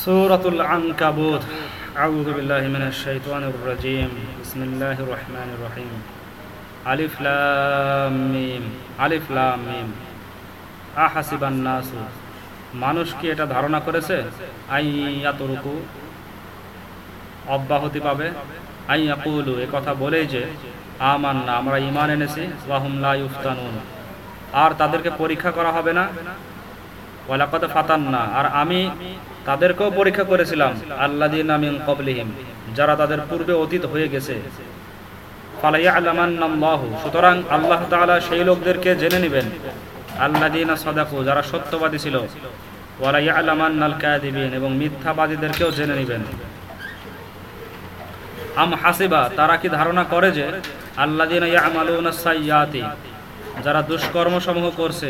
سورة العنكبوت أعوذ بالله من الشيطان الرجيم بسم الله الرحمن الرحيم ألف لام ميم ألف لام মিম أحسب الناس মানুষ কি এটা ধারণা করেছে আইয়াতরুকু অব্যাহতি পাবে আইয়াকুলু এ কথা বলেই যে আমান না আমরা ইমান এনেছি ওয়াহুম লা ইউফতানুন আর তাদেরকে পরীক্ষা করা হবে না ফাতান্না। আর আমি তাদেরকেও পরীক্ষা করেছিলাম আল্লাদিন মিন কবলিহিম যারা তাদের পূর্বে অতীত হয়ে গেছে। ফালাইয়ালামান্নাল্লাহু, সুতরাং আল্লাহ তাআলা সেই লোকদেরকে জেনে নেবেন সাদাকু, যারা সত্যবাদী ছিল। ওয়ালাইয়ালামান্নাল কাযিবিন, এবং মিথ্যাবাদীদেরকেও জেনে নেবেন। আম হাসিবা, তারা কি ধারণা করে যে আল্লাদিনা ইয়ামালুনা সাইয়াতি, যারা দুষ্কর্ম সমূহ করছে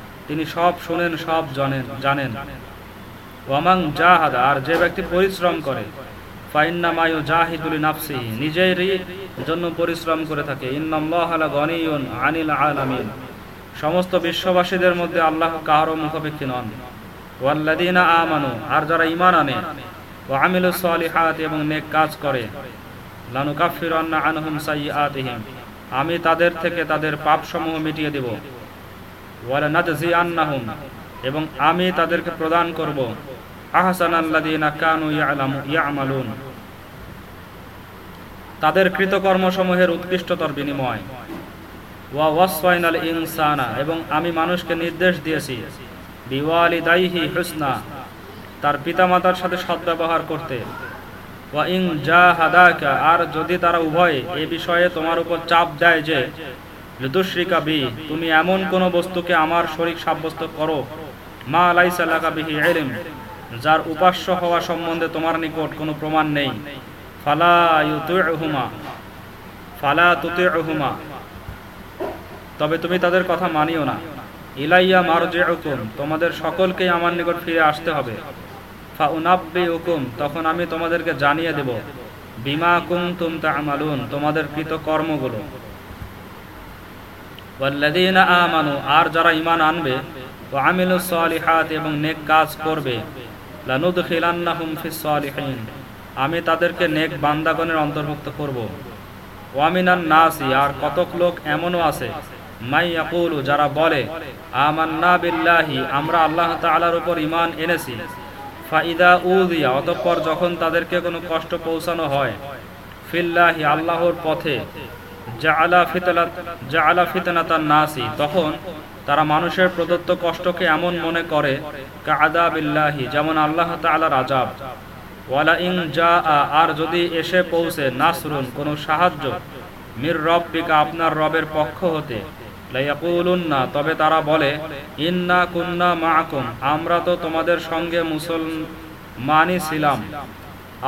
তিনি সব শুনেন, সব জানেন জানেন। ওয়ামাং জাহাদা, আর যে ব্যক্তি পরিশ্রম করে সমস্ত বিশ্ববাসীদের মধ্যে আল্লাহ মুখাপেক্ষী নন। ওয়াল্লাদিনা আমানু, আর যারা ইমান আনে ও আমিলু সালিহাত, এবং নেক কাজ করে লানু কাফিরান্না আনহুম সাইয়্যাতিহিম। আমি তাদের থেকে তাদের পাপসমূহ মিটিয়ে দেব। এবং আমি তাদেরকে প্রদান করব। আহসান আল্লাদিনা কানু ইয়ালামু উৎকৃষ্টতর বিনিময়। এবং আমি মানুষকে নির্দেশ দিয়েছি হুসনা, তার পিতামাতার সাথে সদ্ব্যবহার করতে। ওয়া ইন জাহাদাকা, আর যদি তারা উভয় এ বিষয়ে তোমার উপর চাপ দেয় যে লুতুশ্রিকা বি তুমি এমন কোন বস্তুকে আমার শরীক সাব্যস্ত করো। মা লাইসা লাকা বিহি যার উপাস্য হওয়া সম্বন্ধে তোমার নিকট কোনো প্রমাণ নেই। ফালা ইউতিউহুমা, ফালা তুতিউহুমা। তবে তুমি তাদের কথা মানিও না। ইলাইয়া মারজিউকুম, তোমাদের সকলকেই আমার নিকট ফিরে আসতে হবে। ফা উনাব্বিউকুম, তখন আমি তোমাদেরকে জানিয়ে দেব, বিমা কুনতুম তা'মালুন, তোমাদের কৃত কর্মগুলো। ওয়াল্লাযীনা আমানু, আর যারা ঈমান আনবে ও আমিলু সালিহাত, এবং নেক কাজ করবে, লানুদখিলান্নাহুম ফিস সালিহিন, আমি তাদেরকে নেক বান্দাগণের অন্তর্ভুক্ত করব। ওয়ামিনান নাসি, আর কতক লোক এমনও আছে, মাই ইয়াকুলু, যারা বলে, আমান্না বিল্লাহি, আমরা আল্লাহ তাআলার উপর ঈমান এনেছি। ফাইদা উযিয়া, অতঃপর যখন তাদেরকে কোনো কষ্ট পৌঁছানো হয়, ফিল্লাহি, আল্লাহর পথে জাআলা ফিতনাত জাআলা ফিতনাতান নাসি। তখন তারা মানুষের প্রদত্ত কষ্টকে এমন মনে করে যেমন আল্লাহ আযাব। ওয়ালা ইন জা আর যদি এসে পৌঁছে, নাসরুন, কোনো সাহায্য, মির রব্বিকা, আপনার রবের পক্ষ হতে লাইয়াকুলুন্না তবে তারা বলে, ইন্না কুন্না মাআকুম, আমরা তো তোমাদের সঙ্গে মুসলমানই ছিলাম।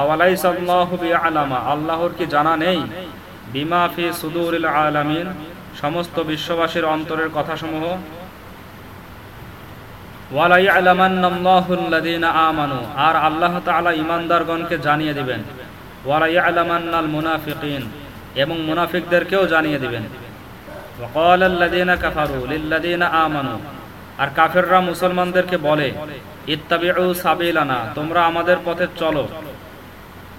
আওয়ালাইসাল্লাহু বিআলামা, আল্লাহর কি জানা নেই? বিমা ফি সুদুরিল আলামিন, সমস্ত বিশ্ববাসীর অন্তরের কথাসমূহ। ওয়ালাই আর আল্লাহ তাআলা জানিয়ে দিবেন। মুনাফিকিন, এবং মুনাফিকদেরকেও জানিয়ে দিবেন। আর কাফেররা মুসলমানদেরকে বলে, ইত্তাবিউ সাবিলানা, তোমরা আমাদের পথে চলো।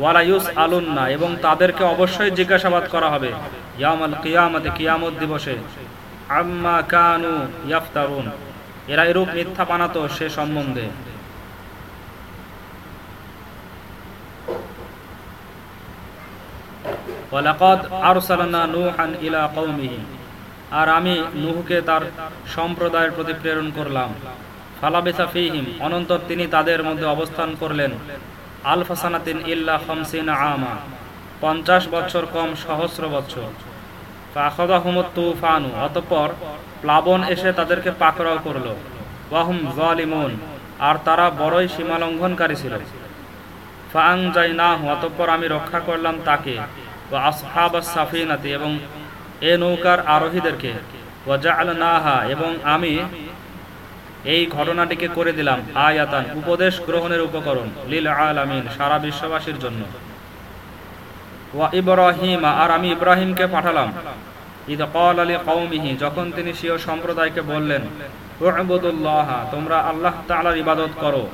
ওয়ালাইউস আলুন্না এবং তাদেরকে অবশ্যই জিজ্ঞাসাবাদ করা হবে। ইয়ামাল কিয়ামতে কিয়ামত দিবসে আম্মা কানু ইয়াফতারুন, এরা এরূপ মিথ্যা বানাতো সে সম্বন্ধে। ওয়ালাকাদ আরসালনা নূহান ইলা কওমিহি, আর আমি নুহকে তার সম্প্রদায়ের প্রতি প্রেরণ করলাম। ফালাবিসা ফিহিম, অনন্তর তিনি তাদের মধ্যে অবস্থান করলেন। আলফাসানাতিন ইল্লা খামসিনা আমা। পঞ্চাশ বছর কম সহস্র বছর। ফাখদাহুমুত তুফানু। অতঃপর প্লাবন এসে তাদেরকে পাকড়াও করল। ওয়াহুম জালিমুন। আর তারা বড়ই সীমা লঙ্ঘনকারী ছিল। ফাং যাই না অতঃপর আমি রক্ষা করলাম তাকে। ও আসহাব সাফিনাতি এবং এ নৌকার আরোহীদেরকে। ওয়াজাল নাহা এবং আমি এই ঘটনাটিকে করে দিলাম আয়াতান, উপদেশ গ্রহণের উপকরণ, লিল আলামিন, সারা বিশ্ববাসীর জন্য। ওয়া ইব্রাহিম, আর আমি ইব্রাহিমকে পাঠালাম। ঈদ কল আলী কৌমিহি যখন তিনি সিও সম্প্রদায়কে বললেন, উবুদুল্লাহ, তোমরা আল্লাহ তাআলার ইবাদত করো।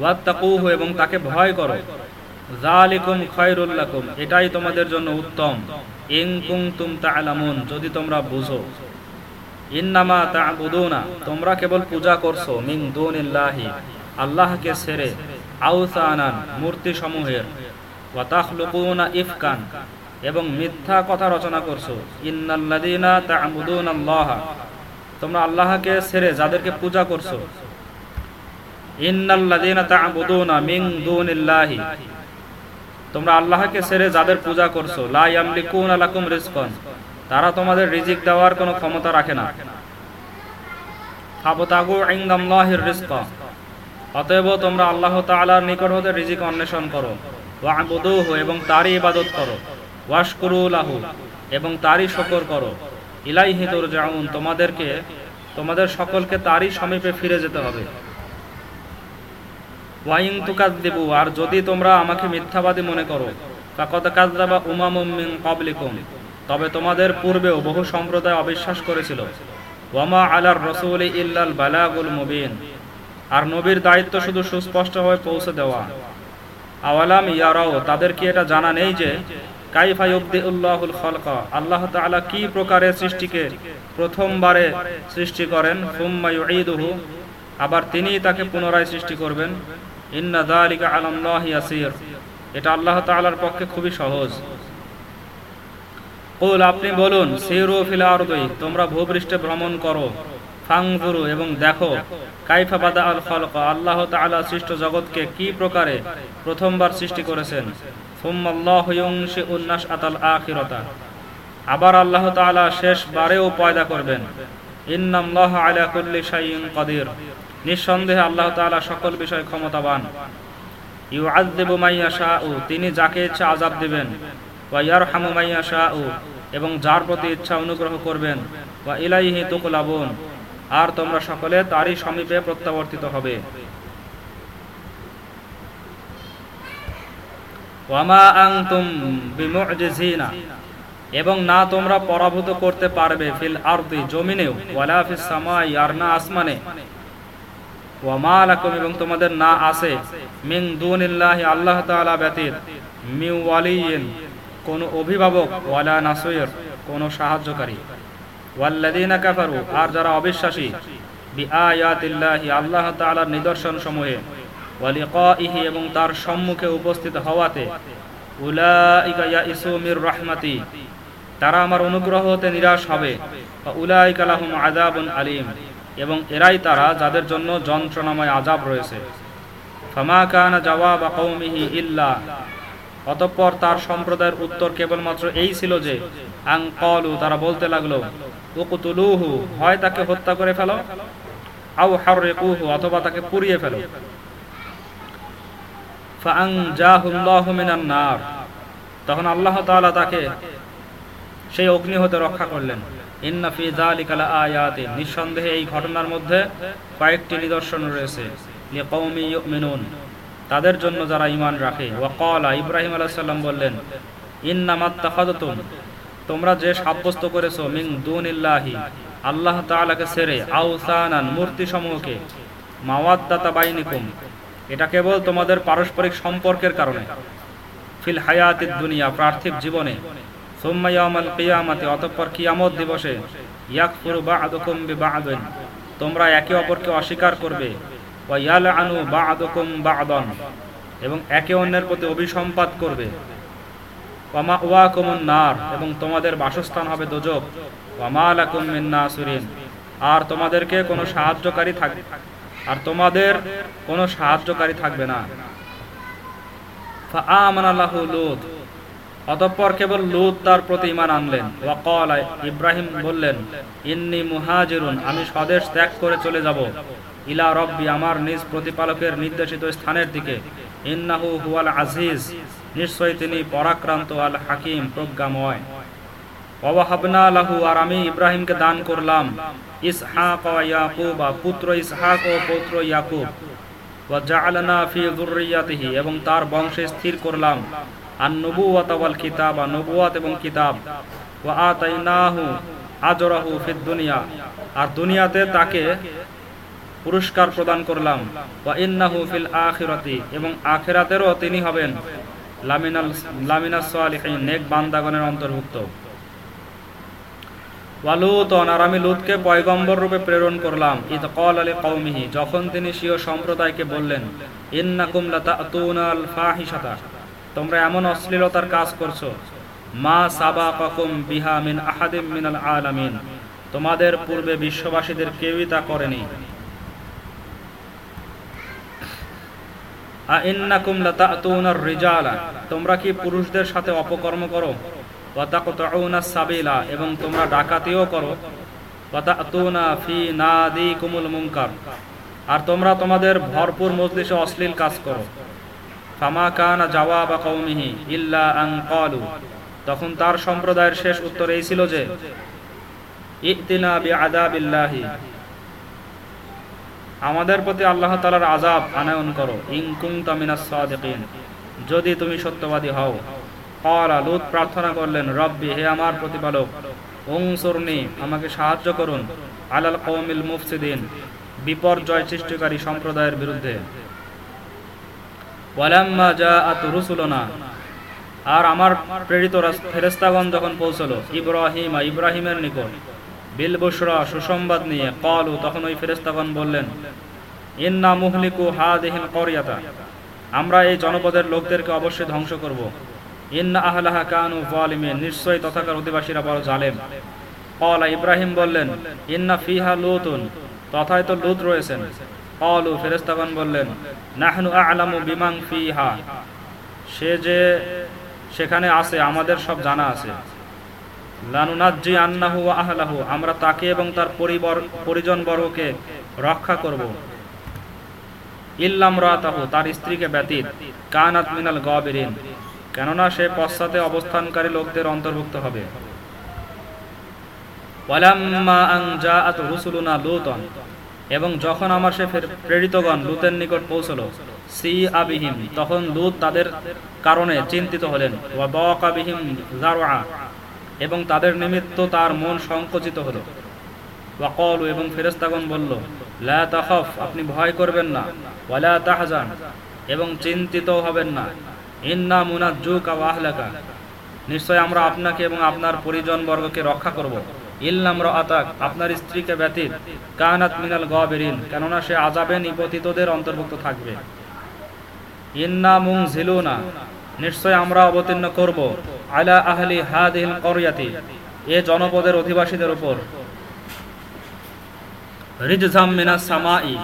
ওয়াত্তাকুহু, এবং তাকে ভয় করো। জালিকুম খায়রুল লাকুম, এটাই তোমাদের জন্য উত্তম। ইন কুনতুম তা'লামুন যদি তোমরা বুঝো। ইন্নামা তা'বুদুনা, তোমরা কেবল পূজা করছ, মিন দুনিল্লাহি, আল্লাহকে ছেড়ে আউসানান মূর্তি সমূহের ওয়া তাখলুকুনা ইফকান, এবং মিথ্যা কথা রচনা করছ, ইন্নাল্লাযীনা তা'বুদুনাল্লাহ তোমরা আল্লাহকে ছেড়ে যাদেরকে পূজা করছ। ইন্নাল্লাযীনা তা'বুদুনা মিন দুনিল্লাহি, তোমরা আল্লাহকে ছেড়ে যাদের পূজা করছ, লা ইয়ামলিকুনা লাকুম রিজকান তারা তোমাদের রিজিক দেওয়ার কোনো ক্ষমতা রাখে না। রিজকা। অতএব তোমরা আল্লাহ তাআলার নিকট হতে রিজিক অন্বেষণ করো। ওয়াবুদুহু এবং তারই ইবাদত করো। ওয়াশকুরু এবং তারই শকর করো। ইলাই ইলাইহি তুরজাউন, তোমাদেরকে, তোমাদের সকলকে তারই সমীপে ফিরে যেতে হবে। ওয়াইন তুকাদ্দিবু আর যদি তোমরা আমাকে মিথ্যাবাদী মনে করো তা ফাকাদ কাযযাবা উমামুম মিন তবে তোমাদের পূর্বেও বহু সম্প্রদায় অবিশ্বাস করেছিল। ওয়ামা আলার রসুল ইল্লাল বালাগুল মুবিন। আর নবীর দায়িত্ব শুধু সুস্পষ্টভাবে পৌঁছে দেওয়া। আওয়ালাম ইয়ারাও, তাদের কি এটা জানা নেই যে, কাইফা ইউবদিউল্লাহুল খালকা, আল্লাহ তাআলা কি প্রকারে সৃষ্টিকে প্রথমবারে সৃষ্টি করেন, সুম্মা ইউঈদুহু, আবার তিনি তাকে পুনরায় সৃষ্টি করবেন। ইন্না যালিকা আলাল্লাহি ইয়াসির। এটা আল্লাহ তাআলার পক্ষে খুবই সহজ। কুল, আপনি বলুন, সিরু ফিল আরদি, তোমরা ভূপৃষ্ঠে ভ্রমণ করো, ফাংজুরু এবং দেখো, কাইফা বাদা আল খালক, আল্লাহ তাআলা সৃষ্ট জগৎকে কি প্রকারে প্রথমবার সৃষ্টি করেছেন? সুম্মাল্লাহু ইউনশিউন নাশআতাল আখিরাতা। আবার আল্লাহ তাআলা শেষ বারেও পয়দা করবেন, ইন্নাল্লাহ আলা কুল্লি শাইইন কাদির। নিঃসন্দেহে আল্লাহ তাআলা সকল বিষয় ক্ষমতাবান। ইউআযযিবু মাইয়াশাউ, তিনি যাকে ইচ্ছা আযাব দিবেন। এবং যার প্রতি ইচ্ছা অনুগ্রহ করবেন, ওয়া ইলাইহি তুকলাবুন, আর তোমরা সকলে তারই সমীপে প্রত্যাবর্তিত হবে। এবং না তোমরা পরাভূত করতে পারবে ফিল আরদি জমিনেও, ওয়ালা সামাই, আর না আসমানে। ওয়ামা লাকুম, এবং তোমাদের না আছে, মিন দুনিল্লাহি আল্লাহ তাআলা ব্যতীত মিউ ওয়ালিয়িন কোন অভিভাবক, ওয়ালা নাসির, কোন সাহায্যকারী। ওয়াল্লাযীনা কাফারু, আর যারা অবিশ্বাসী, বিআয়াতিল্লাহি আল্লাহ তাআলার নিদর্শন সমূহে ওয়া লিকাইহি এবং তার সম্মুখে উপস্থিত হওয়াতে, উলাইকা ইয়াইসু মির রাহমাতি, তারা আমার অনুগ্রহ হতে নিরাশ হবে উলাইকা লাহুম আযাবুন আলীম, এবং এরাই তারা যাদের জন্য যন্ত্রণাময় আযাব রয়েছে। ফামা কানা জাওয়াব কওমিহি ইল্লা অতঃপর তার সম্প্রদায়ের উত্তর কেবলমাত্র এই ছিল যে, আং কলু, তারা বলতে লাগল, উকুতুলুহু হয় তাকে হত্যা করে ফেলো, আও হাররিকুহু, অথবা তাকে পুড়িয়ে ফেলো। ফাআং জাহুল্লাহু মিনান নার। তখন আল্লাহ তাআলা তাকে সেই অগ্নি হতে রক্ষা করলেন। ইন্না ফি যালিকা লাআয়াতিন নিঃসন্দেহে এই ঘটনার মধ্যে কয়েকটি নিদর্শন রয়েছে। লিকাউমি ইউমিনুন। তাদের জন্য যারা ইমান রাখে। ওয়াকলা ইব্রাহিম আলাইসাল্লাম বললেন ইন্নামাত্তাখাদতুম তোমরা যে সাব্যস্ত করেছ মিং দুনিল্লাহি, আল্লাহ তাআলাকে ছেড়ে আউসানান মূর্তি সমূহকে মাওয়াদ্দাতা বাইনিকুম, এটা কেবল তোমাদের পারস্পরিক সম্পর্কের কারণে। ফিল হায়াতিদ দুনিয়া, পার্থিব জীবনে। সুম্মা ইয়াউমাল কিয়ামাতি, অতঃপর কিয়ামত দিবসে, ইয়াকফুরু বা'দুকুম বিবা'দিন, তোমরা একে অপরকে অস্বীকার করবে। এবং একে অন্যের প্রতি অভিসম্পাত করবে। ওয়ামা ওয়াকুমুন নার, এবং তোমাদের বাসস্থান হবে দোজক। আর তোমাদেরকে কোনো সাহায্যকারী থাকবে আর তোমাদের কোনো সাহায্যকারী থাকবে না। অতঃপর কেবল লুত তার প্রতি ইমান আনলেন। ইব্রাহিম বললেন, ইন্নি মুহাজিরুন, আমি স্বদেশ ত্যাগ করে চলে যাব। ইলা রব্বি, আমার নিজ প্রতিপালকের নির্দেশিত স্থানের দিকে। ইন্নাহু হুয়াল আজিজ নিশ্চয়ই তিনি পরাক্রান্ত আল হাকিম, প্রজ্ঞাময়। লাহু, আর আমি ইব্রাহিমকে দান করলাম। ইসহাক পুত্র ইসহাক ও পুত্র ইয়াকুব। ফি যুররিয়াতিহি, এবং তার বংশে স্থির করলাম। আর নবুয়াত ওয়াল কিতাব নবুয়াত এবং কিতাব। ওয়া আতাইনাহু আজরাহু ফিদ দুনিয়া। আর দুনিয়াতে তাকে পুরস্কার প্রদান করলাম। এবং আখিরাতেরও তিনি হবেন সম্প্রদায়কে বললেন তোমরা এমন অশ্লীলতার কাজ করছ মা আহাদিম মিনাল আলামিন তোমাদের পূর্বে বিশ্ববাসীদের কেউই তা করেনি রিজালা। তোমরা কি পুরুষদের সাথে অপকর্ম করো? সাবিলা। এবং তোমরা ডাকাতিও করো। ফি আর তোমরা তোমাদের ভরপুর মজলিসে অশ্লীল কাজ করো। ফামা কানা ইল্লা তখন তার সম্প্রদায়ের শেষ উত্তর এই ছিল যে আমাদের প্রতি আল্লাহ তালার আযাব আনায়ন করো। ইন কুনতা মিনাস যদি তুমি সত্যবাদী হও। লূত প্রার্থনা করলেন, রব্বি, হে আমার প্রতিপালক, উনসুরনি, আমাকে সাহায্য করুন আলাল কৌমিল মুফসিদিন, বিপর্যয় সৃষ্টিকারী সম্প্রদায়ের বিরুদ্ধে। রুসুলনা। আর আমার প্রেরিত ফেরেস্তাগণ যখন পৌঁছলো, ইব্রাহিম ইব্রাহিমের নিকট বিল বুশরা সুসংবাদ নিয়ে কলু, তখন ওই ফেরেস্তাগণ বললেন, ইন্না মুহলিকু হাদিহিল করিয়াতা, আমরা এই জনপদের লোকদেরকে অবশ্যই ধ্বংস করব। ইন্না আহলাহা কানু জালিমিন, নিশ্চয়ই তথাকার অধিবাসীরা বড় জালেম। কলা ইব্রাহিম বললেন, ইন্না ফিহা লুতুন, তথায় তো লুত রয়েছেন। কলু ফেরেস্তাগণ বললেন, নাহনু আলামু বিমাং ফিহা, সে যে সেখানে আছে, আমাদের সব জানা আছে। আমরা তাকে এবং তার পরিজন বর্গকে রক্ষা করব। ইল্লাম রাতাহু তার স্ত্রীকে ব্যতীত, কানাত মিনাল গবিরিন, কেননা সে পশ্চাতে অবস্থানকারী লোকদের অন্তর্ভুক্ত হবে। এবং যখন আমার সে প্রেরিতগণ লুতের নিকট পৌঁছল সি আবিহিম তখন লুত তাদের কারণে চিন্তিত হলেন। এবং তাদের নিমিত্ত তার মন সংকুচিত হলো। ওয়াকল এবং ফেরেস্তাগণ বলল, লা তাখফ, আপনি ভয় করবেন না। তাহজান, এবং চিন্তিত হবেন না। ইন্না মুনাজ্জুকা ওয়াহলাকা নিশ্চয় আমরা আপনাকে এবং আপনার পরিজন বর্গকে রক্ষা করব। ইল্লাম রাতাক আপনার স্ত্রীকে ব্যতীত কানাত মিনাল গবেরিন, কেননা সে আজাবে নিপতিতদের অন্তর্ভুক্ত থাকবে। ইন্না মুং ঝিলুনা নিশ্চয় আমরা অবতীর্ণ করব। আলা আহলি হাদিল করিয়াতি, এ জনপদের অধিবাসীদের উপর। রিজঝাম মিনাস সামাই,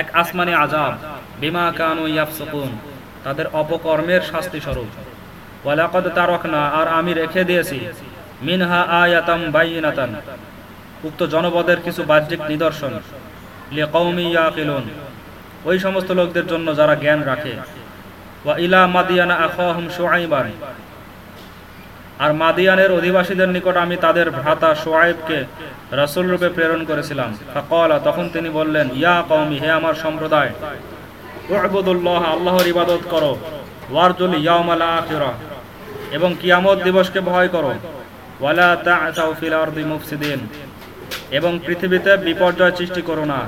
এক আসমানি আজাব বিমা কানু ইয়াফসুকুন, তাদের অপকর্মের শাস্তি স্বরূপ ওয়ালাকাদ আর আমি রেখে দিয়েছি, মিনহা আয়াতাম বাইনাতান। উক্ত জনপদের কিছু বাহ্যিক নিদর্শন লে লিকৌমি ইয়াকিলুন, ওই সমস্ত লোকদের জন্য যারা জ্ঞান রাখে। ওয়া ইলা মাদিয়ানা আখাহুম শুআইবান আর মাদিয়ানের অধিবাসীদের নিকট আমি তাদের ভ্রাতা সোয়াইবকে রাসূল রূপে প্রেরণ করেছিলাম। তখন তিনি বললেন, ইয়া কওমি, হে আমার সম্প্রদায় আল্লাহর ইবাদত করো এবং কিয়ামত দিবসকে ভয় করো এবং পৃথিবীতে বিপর্যয় সৃষ্টি করো না।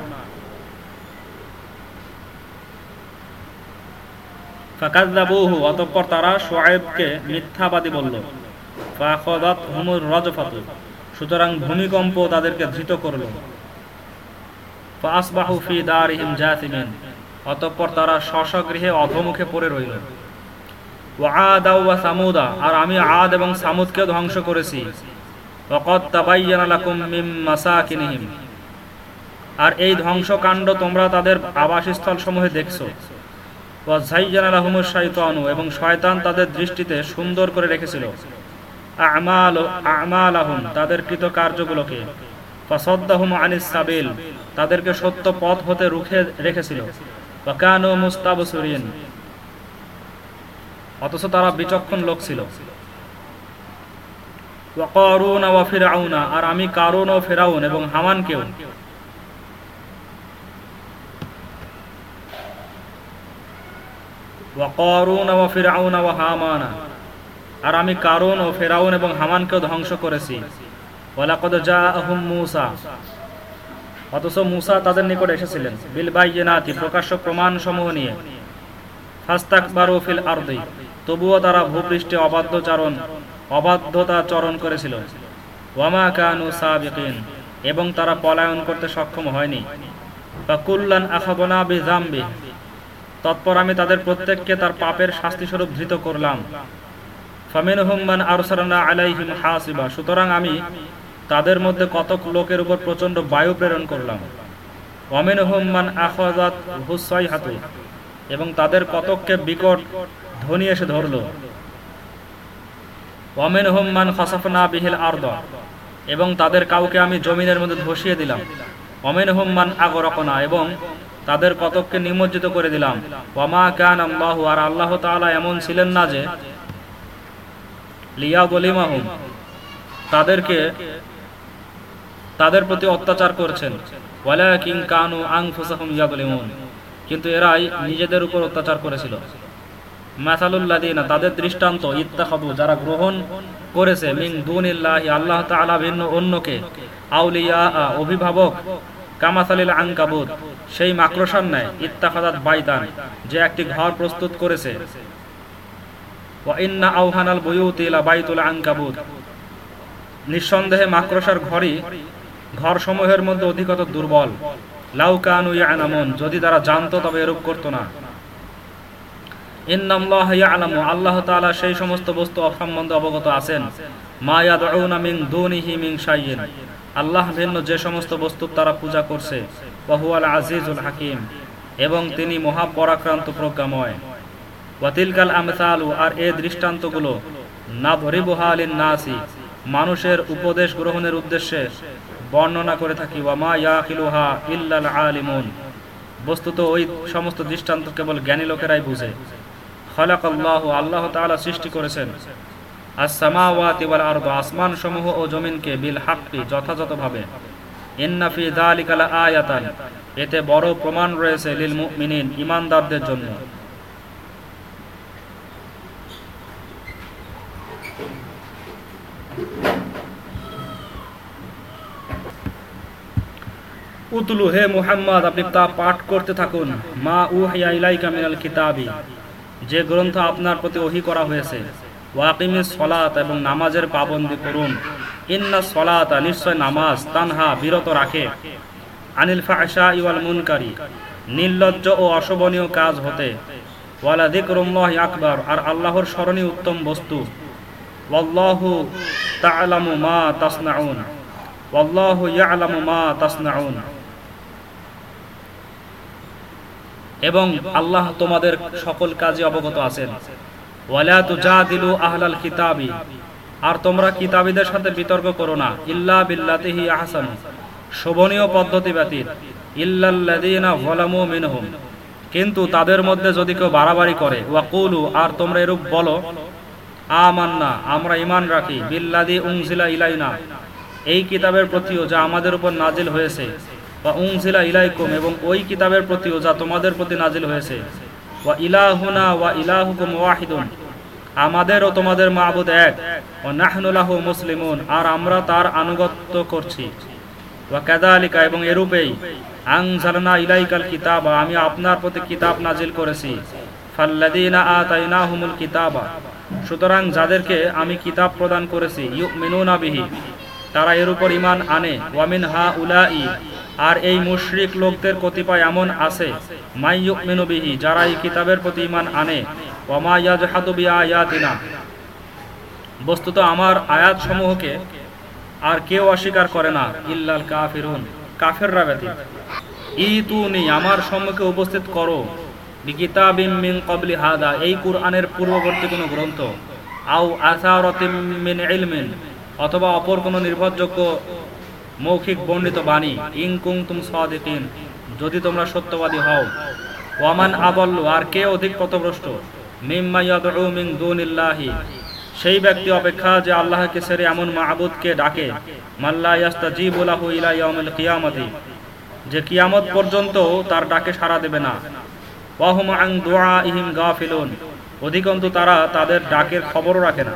অতঃপর তারা শুআয়বকে মিথ্যাবাদী বলল। সুতরাং ভূমিকম্প তাদেরকে ধৃত করল। অতঃপর তারা স্বস্বগৃহে অধমুখে পড়ে রইল। আর আমি আদ এবং সামুদকে ধ্বংস করেছি। আর এই ধ্বংসকাণ্ড তোমরা তাদের আবাসস্থল সমূহে দেখছ এবং শয়তান তাদের দৃষ্টিতে সুন্দর করে রেখেছিল। তাদের কৃত কার্যগুলোকে। তাদেরকে সত্য পথ হতে রুখে রেখেছিল। অথচ তারা বিচক্ষণ লোক ছিল। আর আমি কারুন ও ফেরাউন এবং হামানকেও ওয়াকারুন ওয়া ফিরআউন ওয়া হামানা আর আমি কারুন ও ফেরাউন এবং হামানকেও ধ্বংস করেছি। অথচ মূসা তাদের নিকট এসেছিলেন প্রকাশ্য প্রমাণ সমূহ নিয়ে তবুও তারা ভূপৃষ্ঠে অবাধ্যতা চরণ করেছিল। ওয়ামা এবং তারা পলায়ন করতে সক্ষম হয়নি। আখাবনা বিজামবি তৎপর আমি তাদের প্রত্যেককে তার পাপের শাস্তি স্বরূপ ধৃত করলাম। সুতরাং আমি তাদের মধ্যে কতক লোকের উপর প্রচণ্ড বায়ু প্রেরণ করলাম। অমিন হুম্মান আখাজাত হুসাই হাতু এবং তাদের কতককে বিকট ধ্বনি এসে ধরল। অমিন হুম্মান খসাফনা বিহিল আর্দ। এবং তাদের কাউকে আমি জমিনের মধ্যে ধসিয়ে দিলাম। অমিন হুম্মান আগরকনা। এবং তাদের কতককে নিমজ্জিত করে দিলাম। ওমা কান আল্লাহ আর আল্লাহ তাআলা এমন ছিলেন না যে তাদেরকে তাদের প্রতি অত্যাচার করছেন। কানু কিন্তু এরাই নিজেদের উপর অত্যাচার করেছিল। তাদের দৃষ্টান্ত যারা গ্রহণ করেছে দুনিল্লাহি, আল্লাহ তাআলা ভিন্ন অন্যকে। আউলিয়া, অভিভাবক, কামাসালিল আনকাবুত, সেই মাকড়সার ন্যায় ইত্তাখাদাত বাইতান, যে একটি ঘর প্রস্তুত করেছে। নিঃসন্দেহে মাকড়সার ঘরই ঘর সমূহের মধ্যে অধিকতর দুর্বল। লাউ কানু ইয়ালামুন, যদি তারা জানতো তবে এরূপ করতো না। আল্লাহ সেই সমস্ত বস্তু অবগত আছেন। আল্লাহ ভিন্ন যে সমস্ত বস্তু তারা পূজা করছে। আজিজুল হাকিম। এবং তিনি মহাপরাক্রান্ত প্রজ্ঞাময়। ওয়াতিলকাল আমসালু, আর এ দৃষ্টান্তগুলো নাদরিবুহালিন নাসি মানুষের উপদেশ গ্রহণের উদ্দেশ্যে বর্ণনা করে থাকি। ওয়ামা ইয়াকিলুহা ইল্লাল আলিমুন। বস্তুত ওই সমস্ত দৃষ্টান্ত কেবল জ্ঞানী লোকেরাই বুঝে। খলাক আল্লাহ আল্লাহ তাআলা সৃষ্টি করেছেন। আসসামাওয়াতি ওয়াল আরদ আসমান সমূহ ও জমিনকে বিল হাক্কি যথাযথভাবে। ইন্না ফি যালিকা আয়াতান। এতে বড় প্রমাণ রয়েছে লিল মুমিনিন ঈমানদারদের জন্য। উতলু, হে মুহাম্মদ, আপনি তা পাঠ করতে থাকুন। মা উহিয়া ইলাইকা মিনাল কিতাবি। যে গ্রন্থ আপনার প্রতি ওহি করা হয়েছে। ওয়াকিমিস সলাত এবং নামাজের পাবন্দি করুন। ইন্না সলাত, নিশ্চয় নামাজ, তানহা বিরত রাখে। আনিল ফাহশা ইওয়াল মুনকারি, নির্লজ্জ ও অশোভনীয় কাজ হতে। ওয়ালা যিকরুল্লাহি আকবর, আর আল্লাহর স্মরণই উত্তম বস্তু। ওয়াল্লাহু তা'লামু মা তাসনাউন। ওয়াল্লাহু ইয়ালামু মা তাসনাউন। এবং আল্লাহ তোমাদের সকল কাজে অবগত আছেন। আর তোমরা কিতাবীদের সাথে বিতর্ক করো না। ইল্লা বিল্লাতিহি আহসান। শোভনীয় পদ্ধতি ব্যতীত। ইল্লাল্লাযীনা কিন্তু তাদের মধ্যে যদি কেউ বাড়াবাড়ি করে, ওয়াকুলু, আর তোমরা এরূপ বলো, আমান্না, আমরা ইমান রাখি। বিল্লাদি উনজিলা ইলাইনা। এই কিতাবের প্রতিও যা আমাদের উপর নাজিল হয়েছে বা ইলাইকুম এবং ওই কিতাবের প্রতিও যা তোমাদের প্রতি নাজিল হয়েছে। ওয়া ইলাহুনা ওয়া ইলাহুকুম ওয়াহিদুন। আমাদের ও তোমাদের মাহবুদ এক। ও নাহনুলাহু মুসলিমুন। আর আমরা তার আনুগত্য করছি। ওয়া কাদালিকা এবং এরূপেই আনজালনা ইলাইকাল কিতাবা। আমি আপনার প্রতি কিতাব নাজিল করেছি। ফাল্লাদিনা আতাইনাহুমুল কিতাবা। সুতরাং যাদেরকে আমি কিতাব প্রদান করেছি, ইউমিনুনা বিহি, তারা এর উপর ইমান আনে। ওয়ামিন হা উলাই আর এই মুশরিক লোকদের কতিপয় এমন আছে মাইয়ুমিনু বিহি যারা এই কিতাবের প্রতি ইমান আনে বস্তুত আমার আয়াত সমূহকে আর কেউ অস্বীকার করে না, ইল্লাল কাফিরুন কাফেররা ব্যতীত। ইতুনি আমার সম্মুখে উপস্থিত করো, বিকিতাবিম মিন ক্বাবলি হাদা এই কুরআনের পূর্ববর্তী কোনো গ্রন্থ, আও আসারাতিম মিন অথবা অপর কোনো নির্ভরযোগ্য মৌখিক বর্ণিত বাণী ইন কুনতুম সাদিকিন যদি তোমরা সত্যবাদী হও। ওয়ামান আবল্লু আর কে অধিক পথভ্রষ্ট? মিম্মা ইয়াদউ দুনিল্লাহি। সেই ব্যক্তি অপেক্ষা যে আল্লাহকে সেরে এমন মাহবুদকে ডাকে, মাল্লা ইয়াস্তাজিবু লাহু ইলা ইয়াউমিল কিয়ামতি। যে কিয়ামত পর্যন্ত তার ডাকে সাড়া দেবে না। ওয়াহুম ইহিম গা ফিলুন অধিকন্তু তারা তাদের ডাকের খবরও রাখে না।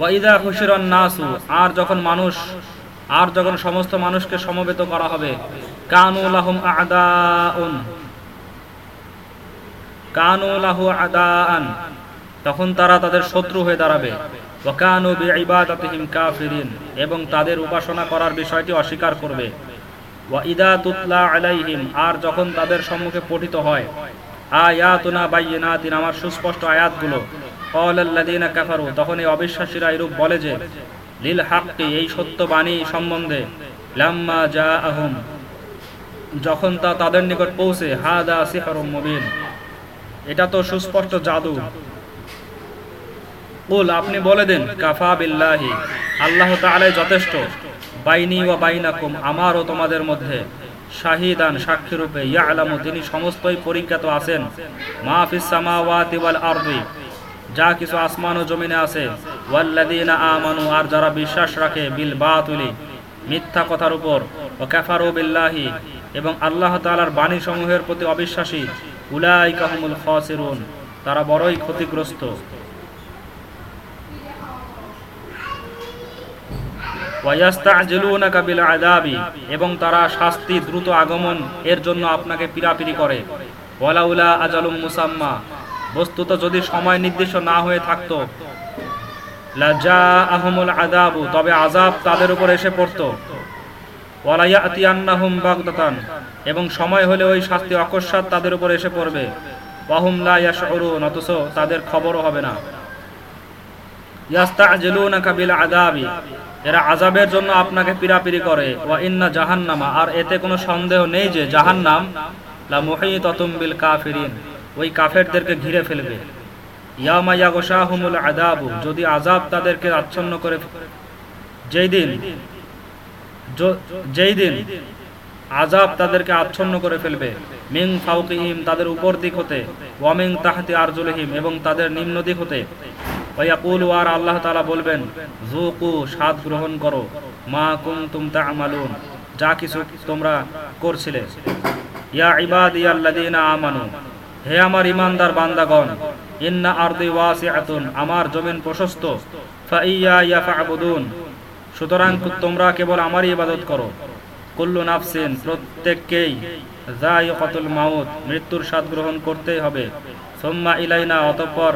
ওয়াইদা নাসু, আর যখন মানুষ, আর যখন সমস্ত মানুষকে সমবেত করা হবে তখন তারা তাদের শত্রু হয়ে দাঁড়াবে। বিইবাদাতিহিম কাফিরিন, এবং তাদের উপাসনা করার বিষয়টি অস্বীকার করবে। ওয়া ইদা তুতলা আলাইহিম, আর যখন তাদের সম্মুখে পঠিত হয়, আয়াতুনা বাইয়িনাতিন, আমার সুস্পষ্ট আয়াতগুলো কাফারু তখন এই অবিশ্বাসীরা এরূপ বলে যে, লিল এই সত্য বাণী সম্বন্ধে লাম্মা জাআহুম, যখন তা তাদের নিকট পৌঁছে সিহরুম মুবিন, এটা তো সুস্পষ্ট জাদু। কুল, আপনি বলে দেন, কাফা বিল্লাহি, আল্লাহ যথেষ্ট। বাইনি ওয়া বাইনাকুম আমার ও তোমাদের মধ্যে শাহিদান সাক্ষী রূপে, ইয়ালামু, তিনি সমস্তই পরিজ্ঞাত আছেন। মাহফিস সামাওয়াতি ওয়াল আরদি যা কিছু আসমান ও জমিনে আছে আর যারা বিশ্বাস রাখে, বিল বাতুলি, মিথ্যা কথার উপর, ও কাফারু বিল্লাহি, এবং আল্লাহ তাআলার বাণী সমূহের প্রতি অবিশ্বাসী, উলাইকা হুমুল খাসিরুন, তারা বড়ই ক্ষতিগ্রস্ত। এবং তারা শাস্তি, দ্রুত আগমন, এর জন্য আপনাকে পিরাপিরি করে। বস্তুত যদি সময় নির্দিষ্ট না হয়ে থাকতো আযাবু, তবে আযাব তাদের উপর এসে পড়তো। বাগদাতান, এবং সময় হলে ওই শাস্তি অকস্মাৎ তাদের উপর এসে পড়বে। তাদের খবরও হবে না। এরা জন্য আপনাকে পিরাপিরি করে। ওয়া ইন্না জাহান্নামা, আর এতে কোনো সন্দেহ নেই যে জাহান্নাম লা মুহিতাতুম বিল কাফিরিন। ওই কাফেরদেরকে ঘিরে ফেলবে। যদি আযাব তাদেরকে আচ্ছন্ন করে যেই দিন যেই দিন আযাব তাদেরকে আচ্ছন্ন করে ফেলবে মিং ফাউকিহিম, তাদের উপর দিক হতে ওয়ামিং তাহতি আরজুলিহিম, এবং তাদের নিম্ন দিক হতে। ওয়াকুলু আর আল্লাহ তাআলা বলবেন, যুকু, স্বাদ গ্রহণ করো, মা কুনতুম তা'মালুন যা কিছু তোমরা করছিলে। ইয়া ইবাদিয়াল্লাযীনা আমানু হে আমার ইমানদার বান্দাগণ, ইন্না আরদি ওয়াসিআতুন, আমার জমিন প্রশস্ত, ফাইয়া ইয়াফাবুদুন। সুতরাং তোমরা কেবল আমারই ইবাদত করো। কুল্লু নাফসিন, প্রত্যেককেই যায়িকাতুল মাউত, মৃত্যুর স্বাদ গ্রহণ করতেই হবে। সুম্মা ইলাইনা, অতঃপর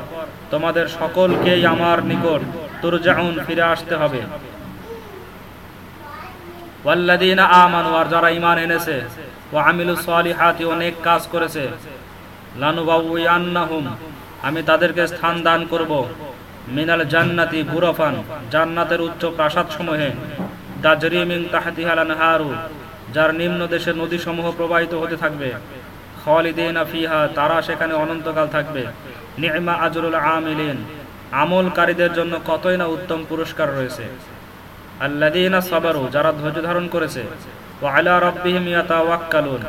তোমাদের সকলকেই আমার নিকট তুরজাউন, ফিরে আসতে হবে। ওয়াল্লাযীনা আমানু, আর যারা ঈমান এনেছে, ওয়া আমিলুস সালিহাতি, অনেক কাজ করেছে আমি তাদেরকে স্থান দান করব। মিনাল জান্নাতি গুরফান, জান্নাতের উচ্চ প্রাসাদ সমূহে দাজরি মিন তাহতিহাল আনহারু, যার নিম্ন দেশে নদী সমূহ প্রবাহিত হতে থাকবে। খালিদিনা ফিহা, তারা সেখানে অনন্তকাল থাকবে। নি'মা আজরুল আমিলিন, আমলকারীদের জন্য কতই না উত্তম পুরস্কার রয়েছে। আল্লাযীনা সাবারু, যারা ধৈর্য ধারণ করেছে। ওয়া আলা রাব্বিহিম ইয়াতাওয়াক্কালুন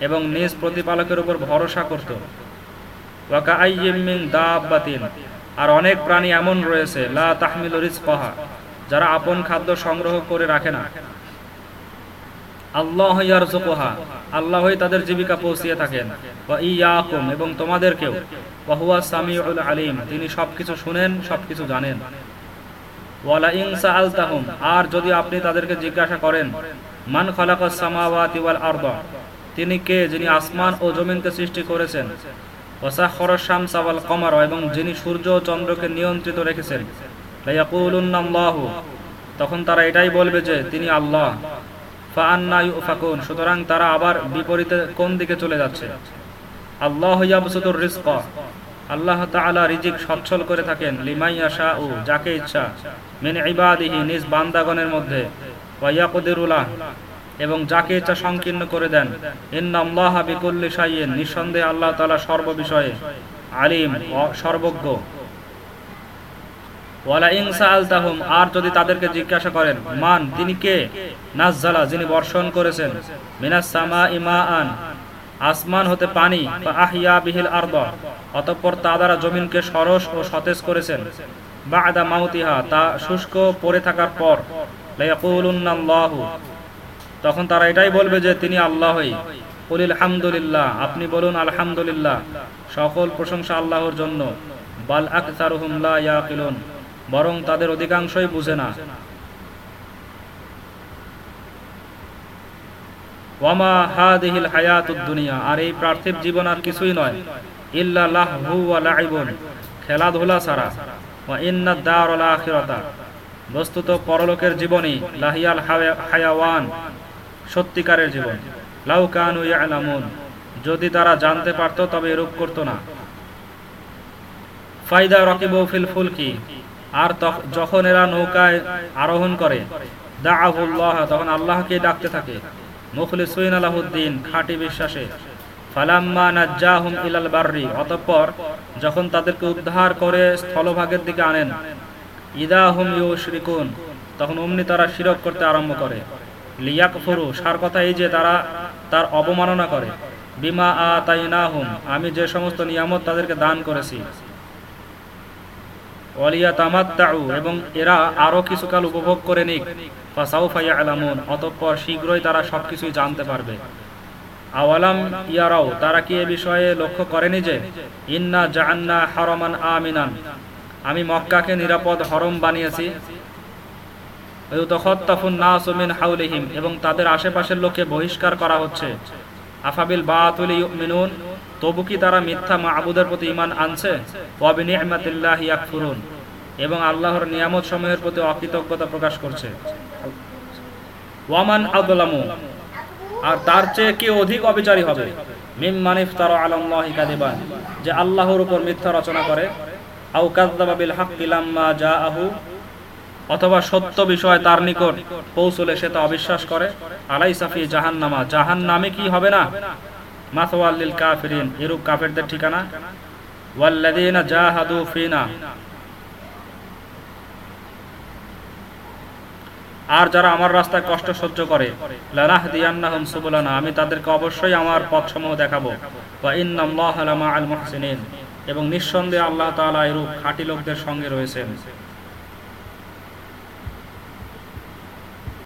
এবং নিজ প্রতিপালকের উপর ভরসা করত। আর অনেক প্রাণী এমন রয়েছে, লা তাহমিলু যারা আপন খাদ্য সংগ্রহ করে রাখে না। আল্লাহই তাদের জীবিকা পৌঁছিয়ে থাকেন। এবং তোমাদেরকেও। আলিম, তিনি সবকিছু শুনেন, সবকিছু জানেন। ওয়ালা ইন সাআলতাহুম, আর যদি আপনি তাদেরকে জিজ্ঞাসা করেন, মান খালাকাস তিনি কে যিনি আসমান ও জমিনকে সৃষ্টি করেছেন? এবং যিনি সূর্য ও চন্দ্রকে নিয়ন্ত্রিত রেখেছেন। তখন তারা এটাই বলবে যে, তিনি আল্লাহ। সুতরাং তারা আবার বিপরীতে কোন দিকে চলে যাচ্ছে? আল্লাহ আল্লাহ রিজিক সচ্ছল করে থাকেন। লিমাই ইয়াশাউ, যাকে ইচ্ছা। মিন ইবাদিহি, নিজ বান্দাগণের মধ্যে। এবং যাকে ইচ্ছা সংকীর্ণ করে দেন। নিঃসন্দেহে আল্লাহ তাআলা সর্ববিষয়ে আলিম সর্বজ্ঞ। আর যদি তাদেরকে জিজ্ঞাসা করেন, মান, তিনি কে? নাজ্জালা, যিনি বর্ষণ করেছেন, মিনাস সামা ইমাআন আসমান হতে পানি বা আহিয়া বিহিল আরদ অতঃপর তা দ্বারা জমিনকে সরস ও সতেজ করেছেন। বাদা মাউতিহা, তা শুষ্ক পড়ে থাকার পর, লায়াকুলুন্নাল্লাহু তখন তারা এটাই বলবে যে তিনি আল্লাহই। কুলিল আপনি বলুন আলহামদুলিল্লাহ। সকল প্রশংসা আল্লাহর জন্য। বাল আকসারুহুম লা ইয়াকিলুন, বরং তাদের অধিকাংশই বুঝে না। আর এই পার্থিব জীবন আর কিছুই নয়। খেলাধুলা ছাড়া। বস্তুত পরলোকের জীবনই লাহিয়াল হায়া- হায়াওয়ান। সত্যিকারের জীবন। লাউ কানু ইয়ালামুন। যদি তারা জানতে পারত, তবে এরূপ করতো না। ফাইদা রকিবু ফিল ফুলকি। আর যখন এরা নৌকায় আরোহণ করে দাআহুল্লাহ তখন আল্লাহকে ডাকতে থাকে। মুখলিসুইন আলাহুদ্দিন, খাঁটি বিশ্বাসে। ফালাম্মা নাজ্জাহুম ইলাল বাররি। অতঃপর যখন তাদেরকে উদ্ধার করে স্থলভাগের দিকে আনেন, ইদাহুম ইউশরিকুন, তখন অমনি তারা শিরক করতে আরম্ভ করে। লিয়াকফুরু, সার কথা এই যে তারা তার অবমাননা করে। বিমা আতাইনাহুম, আমি যে সমস্ত নিয়ামত তাদেরকে দান করেছি। ওয়ালিয়া তামাত্তাউ এবং এরা আরও কিছুকাল উপভোগ করে নিক। ফাসাউফা ইয়ালামুন, অতঃপর শীঘ্রই তারা সবকিছুই জানতে পারবে। আওয়ালাম ইয়ারাও তারা কি এ বিষয়ে লক্ষ্য করেনি যে, ইন্না জাহান্না হারমান আমিনান, আমি মক্কাকে নিরাপদ হরম বানিয়েছি এবং তাদের আশেপাশের লোককে বহিষ্কার করা হচ্ছে। আফাবিল ইউমিনুন, তবু কি তারা মিথ্যা মাবুদের প্রতি ঈমান আনছে? এবং আল্লাহর নিয়ামত সমূহের প্রতি অকৃতজ্ঞতা প্রকাশ করছে। ওয়ামান আদলামু, আর তার চেয়ে কে অধিক অবিচারী হবে? মিম মানিফ তার আলাল্লাহি কাদিবান যে আল্লাহর উপর মিথ্যা রচনা করে। আও কাযযাবা বিল হাক্কি লাম্মা জাআহু অথবা সত্য বিষয় তার নিকট পৌঁছলে সে তা অবিশ্বাস করে। আলাই সাফি জাহান্নামা। জাহান্নামে কি হবে না? কাফিরিন। এরূপ কাফেরদের ঠিকানা? ওয়াল্লাযীনা জাহাদু ফিনা। আর যারা আমার রাস্তায় কষ্ট সহ্য করে আমি তাদেরকে অবশ্যই আমার পথসমূহ দেখাবো। এবং নিঃসন্দেহে আল্লাহ তাআলা এরূপ খাঁটি লোকদের সঙ্গে রয়েছেন।